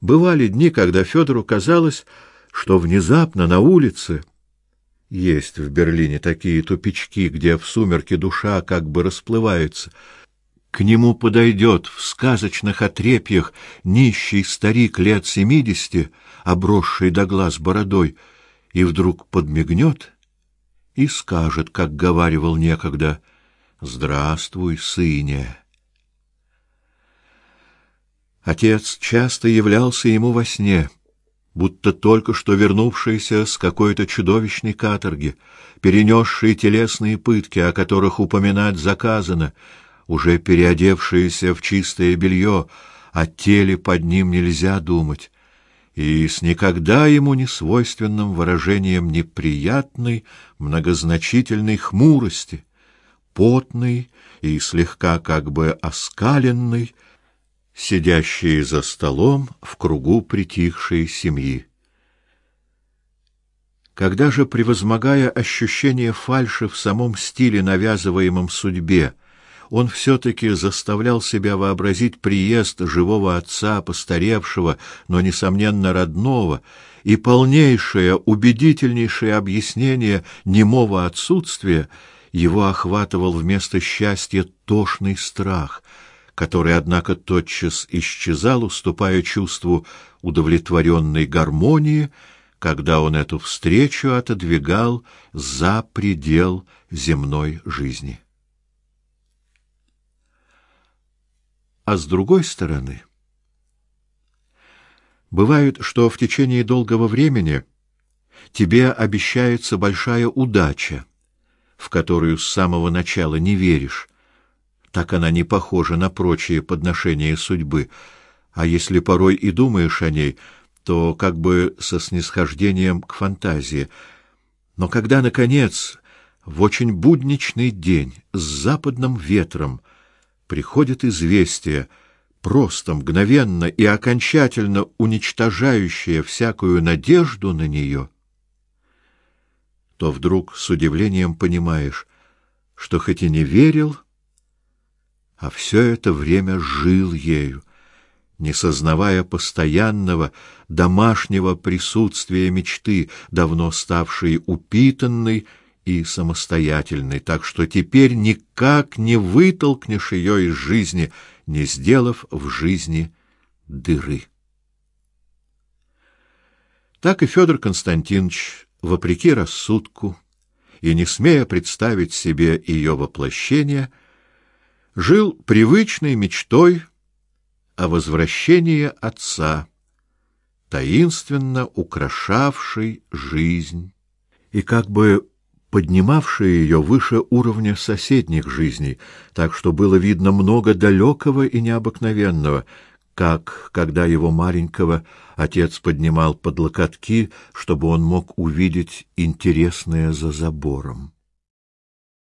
Бывали дни, когда Федору казалось, что внезапно на улице есть в Берлине такие тупички, где в сумерки душа как бы расплывается. К нему подойдет в сказочных отрепьях нищий старик лет семидесяти, обросший до глаз бородой, и вдруг подмигнет и скажет, как говаривал некогда, «Здравствуй, сыне!» Отец часто являлся ему во сне — будто только что вернувшийся с какой-то чудовищной каторги, перенесший телесные пытки, о которых упоминать заказано, уже переодевшийся в чистое белье, о теле под ним нельзя думать, и с никогда ему не свойственным выражением неприятной, многозначительной хмурости, потный и слегка как бы оскаленный, сидящие за столом в кругу притихшей семьи. Когда же, превозмогая ощущение фальши в самом стиле, навязываемом судьбе, он все-таки заставлял себя вообразить приезд живого отца, постаревшего, но, несомненно, родного, и полнейшее, убедительнейшее объяснение немого отсутствия, его охватывал вместо счастья тошный страх — который, однако, тотчас исчезал, уступая чувству удовлетворенной гармонии, когда он эту встречу отодвигал за предел земной жизни. А с другой стороны, бывает, что в течение долгого времени тебе обещается большая удача, в которую с самого начала не веришь, так она не похожа на прочие подношения судьбы, а если порой и думаешь о ней, то как бы со снисхождением к фантазии. Но когда наконец в очень будничный день с западным ветром приходит известие, просто мгновенно и окончательно уничтожающее всякую надежду на нее, то вдруг с удивлением понимаешь, что хоть и не верил, а все это время жил ею, не сознавая постоянного домашнего присутствия мечты, давно ставшей упитанной и самостоятельной, так что теперь никак не вытолкнешь ее из жизни, не сделав в жизни дыры. Так и Федор Константинович, вопреки рассудку и не смея представить себе ее воплощение, — жил привычной мечтой о возвращении отца, таинственно украшавшей жизнь и как бы поднимавшей ее выше уровня соседних жизней, так что было видно много далекого и необыкновенного, как когда его маленького отец поднимал под локотки, чтобы он мог увидеть интересное за забором.